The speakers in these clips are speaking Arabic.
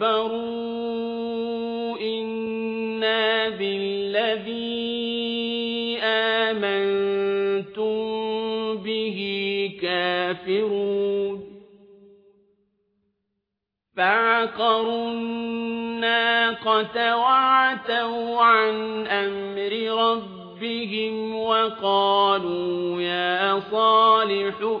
استكبروا إنا بالذي آمنتم به كافرون فعقروا الناقة وعتوا عن أمر ربهم وقالوا يا صالح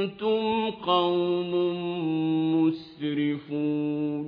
أنتم قوم مسرفون.